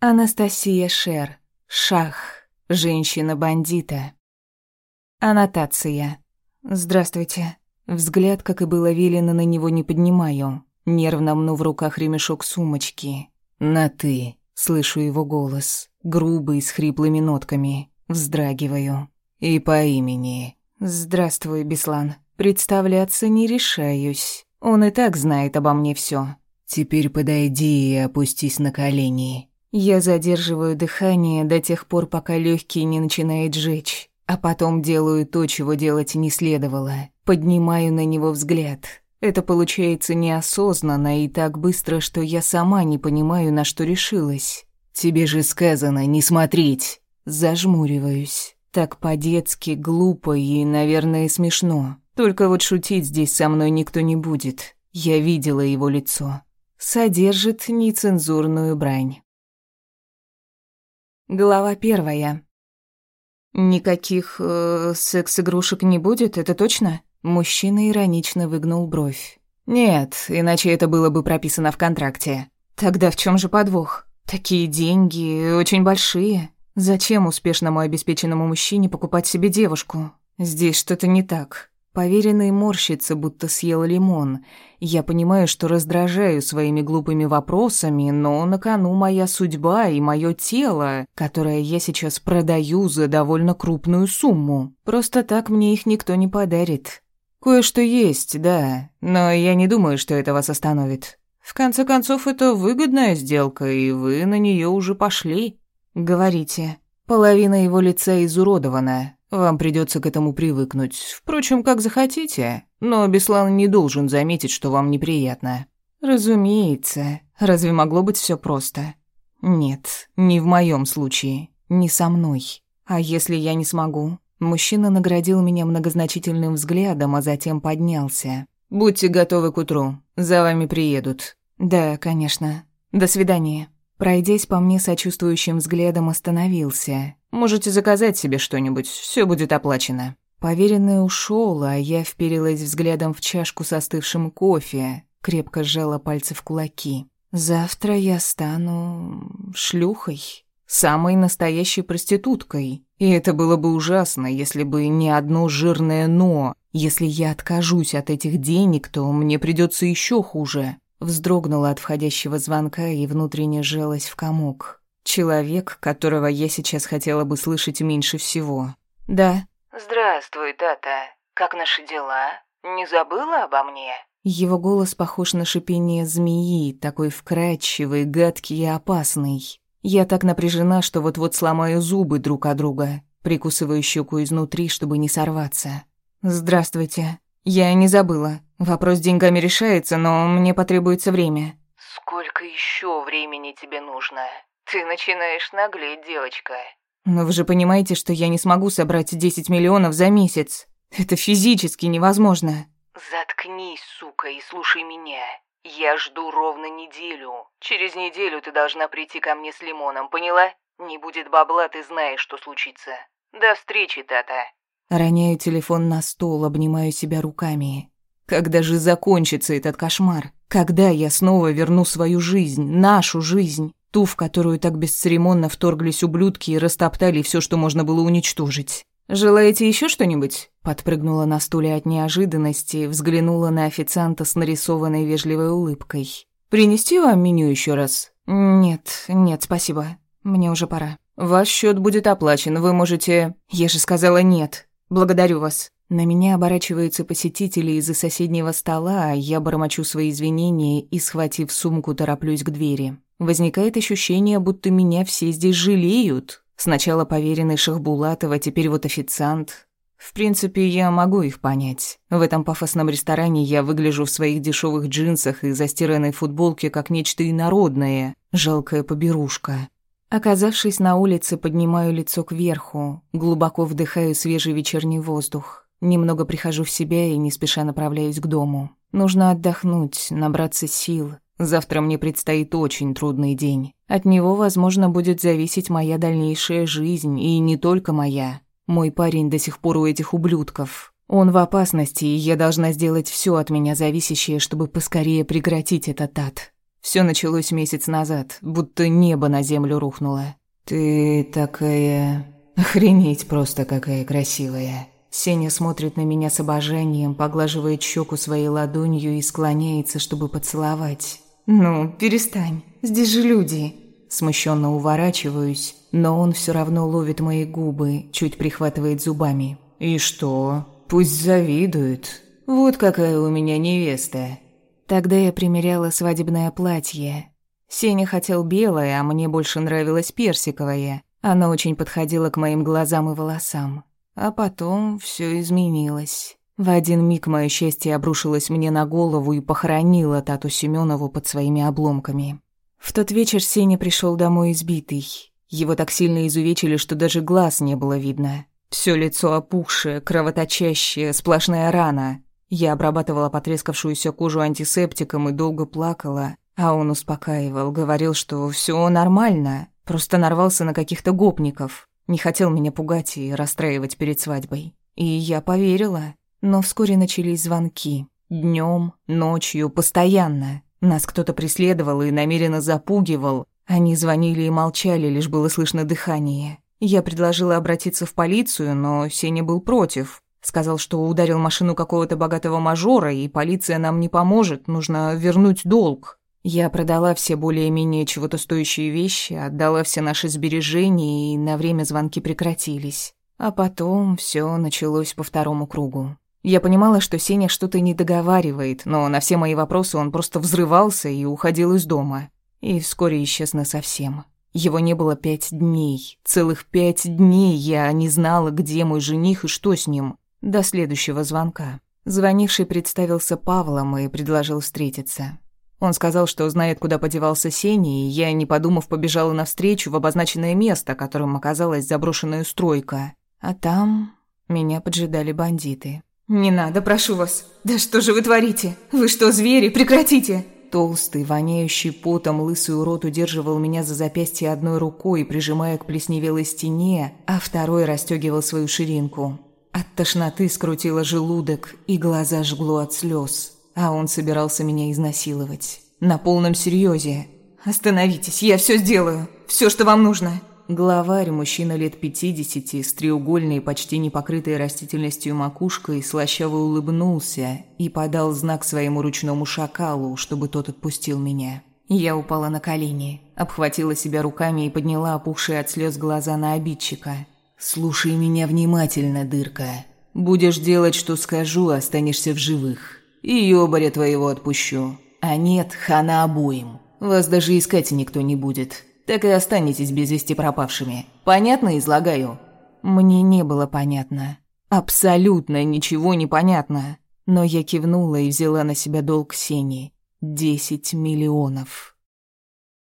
Анастасия Шер. Шах. Женщина-бандита. Аннотация. Здравствуйте. Взгляд, как и было велено, на него не поднимаю. Нервно мну в руках ремешок сумочки. «На «ты». Слышу его голос. Грубый, с хриплыми нотками. Вздрагиваю. И по имени. «Здравствуй, Беслан. Представляться не решаюсь. Он и так знает обо мне все. Теперь подойди и опустись на колени. Я задерживаю дыхание до тех пор, пока легкие не начинает жечь, а потом делаю то, чего делать не следовало. Поднимаю на него взгляд. Это получается неосознанно и так быстро, что я сама не понимаю, на что решилась. Тебе же сказано не смотреть. Зажмуриваюсь. Так по-детски, глупо и, наверное, смешно. Только вот шутить здесь со мной никто не будет. Я видела его лицо содержит нецензурную брань. Глава первая. Никаких э, секс-игрушек не будет, это точно? Мужчина иронично выгнул бровь. Нет, иначе это было бы прописано в контракте. Тогда в чем же подвох? Такие деньги очень большие. Зачем успешному обеспеченному мужчине покупать себе девушку? Здесь что-то не так. Поверенный морщится, будто съел лимон. Я понимаю, что раздражаю своими глупыми вопросами, но на кону моя судьба и мое тело, которое я сейчас продаю за довольно крупную сумму. Просто так мне их никто не подарит. Кое-что есть, да, но я не думаю, что это вас остановит. В конце концов, это выгодная сделка, и вы на нее уже пошли. Говорите. Половина его лица изуродована, вам придется к этому привыкнуть. Впрочем, как захотите. Но Беслан не должен заметить, что вам неприятно. Разумеется. Разве могло быть все просто? Нет, не в моем случае. Не со мной. А если я не смогу? Мужчина наградил меня многозначительным взглядом, а затем поднялся. «Будьте готовы к утру. За вами приедут». «Да, конечно. До свидания». Пройдясь по мне сочувствующим взглядом, остановился. «Можете заказать себе что-нибудь, все будет оплачено». Поверенный ушел, а я вперилась взглядом в чашку с остывшим кофе, крепко сжала пальцы в кулаки. «Завтра я стану... шлюхой, самой настоящей проституткой. И это было бы ужасно, если бы не одно жирное «но». Если я откажусь от этих денег, то мне придется еще хуже». Вздрогнула от входящего звонка и внутренне сжалась в комок. Человек, которого я сейчас хотела бы слышать меньше всего. «Да». «Здравствуй, Тата. Как наши дела? Не забыла обо мне?» Его голос похож на шипение змеи, такой вкрадчивый, гадкий и опасный. Я так напряжена, что вот-вот сломаю зубы друг от друга, прикусываю щеку изнутри, чтобы не сорваться. «Здравствуйте. Я не забыла. Вопрос с деньгами решается, но мне потребуется время. Сколько еще времени тебе нужно? Ты начинаешь наглеть, девочка. Но вы же понимаете, что я не смогу собрать 10 миллионов за месяц. Это физически невозможно. Заткнись, сука, и слушай меня. Я жду ровно неделю. Через неделю ты должна прийти ко мне с лимоном, поняла? Не будет бабла, ты знаешь, что случится. До встречи, Тата. Роняю телефон на стол, обнимаю себя руками. Когда же закончится этот кошмар? Когда я снова верну свою жизнь, нашу жизнь, ту, в которую так бесцеремонно вторглись ублюдки и растоптали все, что можно было уничтожить? «Желаете еще что-нибудь?» Подпрыгнула на стуле от неожиданности, взглянула на официанта с нарисованной вежливой улыбкой. «Принести вам меню еще раз?» «Нет, нет, спасибо. Мне уже пора». «Ваш счет будет оплачен, вы можете...» «Я же сказала нет. Благодарю вас». На меня оборачиваются посетители из-за соседнего стола, а я бормочу свои извинения и, схватив сумку, тороплюсь к двери. Возникает ощущение, будто меня все здесь жалеют. Сначала поверенный Шахбулатова, теперь вот официант. В принципе, я могу их понять. В этом пафосном ресторане я выгляжу в своих дешевых джинсах и застиранной футболке как нечто инородное, жалкая поберушка. Оказавшись на улице, поднимаю лицо кверху, глубоко вдыхаю свежий вечерний воздух. Немного прихожу в себя и не спеша направляюсь к дому. Нужно отдохнуть, набраться сил. Завтра мне предстоит очень трудный день. От него, возможно, будет зависеть моя дальнейшая жизнь, и не только моя. Мой парень до сих пор у этих ублюдков. Он в опасности, и я должна сделать все от меня зависящее, чтобы поскорее прекратить этот ад. Все началось месяц назад, будто небо на землю рухнуло. Ты такая... Охренеть просто какая красивая. Сеня смотрит на меня с обожанием, поглаживает щеку своей ладонью и склоняется, чтобы поцеловать. «Ну, перестань, здесь же люди!» Смущенно уворачиваюсь, но он все равно ловит мои губы, чуть прихватывает зубами. «И что? Пусть завидуют. Вот какая у меня невеста!» Тогда я примеряла свадебное платье. Сеня хотел белое, а мне больше нравилось персиковое. Оно очень подходило к моим глазам и волосам. А потом все изменилось. В один миг мое счастье обрушилось мне на голову и похоронило Тату Семенову под своими обломками. В тот вечер Сеня пришел домой избитый. Его так сильно изувечили, что даже глаз не было видно. Все лицо опухшее, кровоточащее, сплошная рана. Я обрабатывала потрескавшуюся кожу антисептиком и долго плакала, а он успокаивал, говорил, что все нормально, просто нарвался на каких-то гопников. Не хотел меня пугать и расстраивать перед свадьбой. И я поверила. Но вскоре начались звонки. Днем, ночью, постоянно. Нас кто-то преследовал и намеренно запугивал. Они звонили и молчали, лишь было слышно дыхание. Я предложила обратиться в полицию, но Сеня был против. Сказал, что ударил машину какого-то богатого мажора, и полиция нам не поможет, нужно вернуть долг. Я продала все более-менее чего-то стоящие вещи, отдала все наши сбережения, и на время звонки прекратились. А потом все началось по второму кругу. Я понимала, что Сеня что-то не договаривает, но на все мои вопросы он просто взрывался и уходил из дома. И вскоре исчез насовсем. Его не было пять дней. Целых пять дней я не знала, где мой жених и что с ним. До следующего звонка. Звонивший представился Павлом и предложил встретиться. Он сказал, что знает, куда подевался Сеня, и я, не подумав, побежала навстречу в обозначенное место, которым оказалась заброшенная стройка. А там меня поджидали бандиты. «Не надо, прошу вас! Да что же вы творите? Вы что, звери? Прекратите!» Толстый, воняющий потом, лысый урод удерживал меня за запястье одной рукой, прижимая к плесневелой стене, а второй расстегивал свою ширинку. От тошноты скрутило желудок, и глаза жгло от слез а он собирался меня изнасиловать. На полном серьезе. «Остановитесь, я все сделаю. Все, что вам нужно». Главарь, мужчина лет пятидесяти, с треугольной, почти не покрытой растительностью макушкой, слащаво улыбнулся и подал знак своему ручному шакалу, чтобы тот отпустил меня. Я упала на колени, обхватила себя руками и подняла опухшие от слез глаза на обидчика. «Слушай меня внимательно, дырка. Будешь делать, что скажу, останешься в живых. И ёбаря твоего отпущу. А нет, хана обоим. Вас даже искать никто не будет. Так и останетесь без вести пропавшими. Понятно излагаю?» Мне не было понятно. Абсолютно ничего не понятно. Но я кивнула и взяла на себя долг Сени. Десять миллионов.